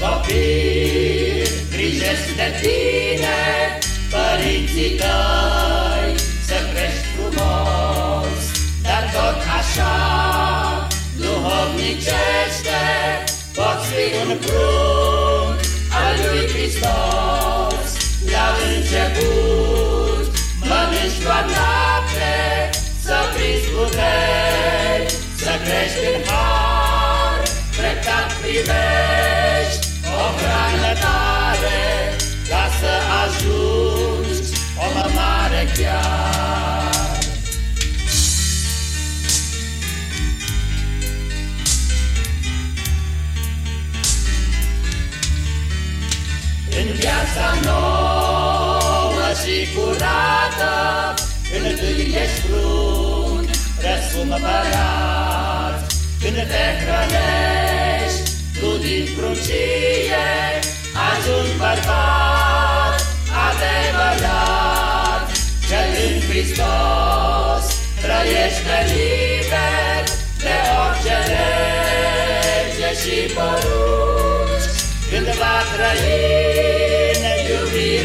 copil, grijesc de tine, părinții tăi, să crești frumos, dar tot așa, duhovnicește, poți fi un prunc al lui Hristos. La început, mănânci doar lapte, să priți puteri, să crești în har, treptat privești viața nouă și curată, Întâi ești frunt, răscumpărat, Când te hrănești, tu din pruncie, Ajungi bărbat adevărat, Cel în Hristos trăiește liber De orice lege și porunci, Când va trăi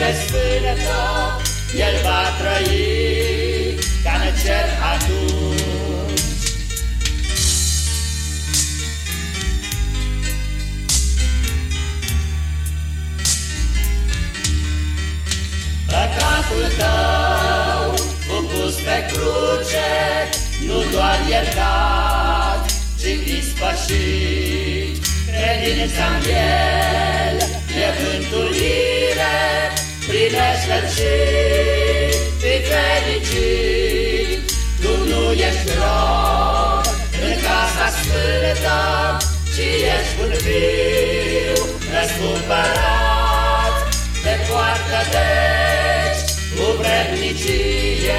iubire sfântă, El va trăi ca în cer atunci. Păcatul tău, pus pe cruce, nu doar iertat, ci ispășit, credința-n El, primește-l și fii fericit. Tu nu ești rob în casa sfântă, ci ești un fiu răscumpărat. Te poartă deci cu vrednicie, trăind ca fiu.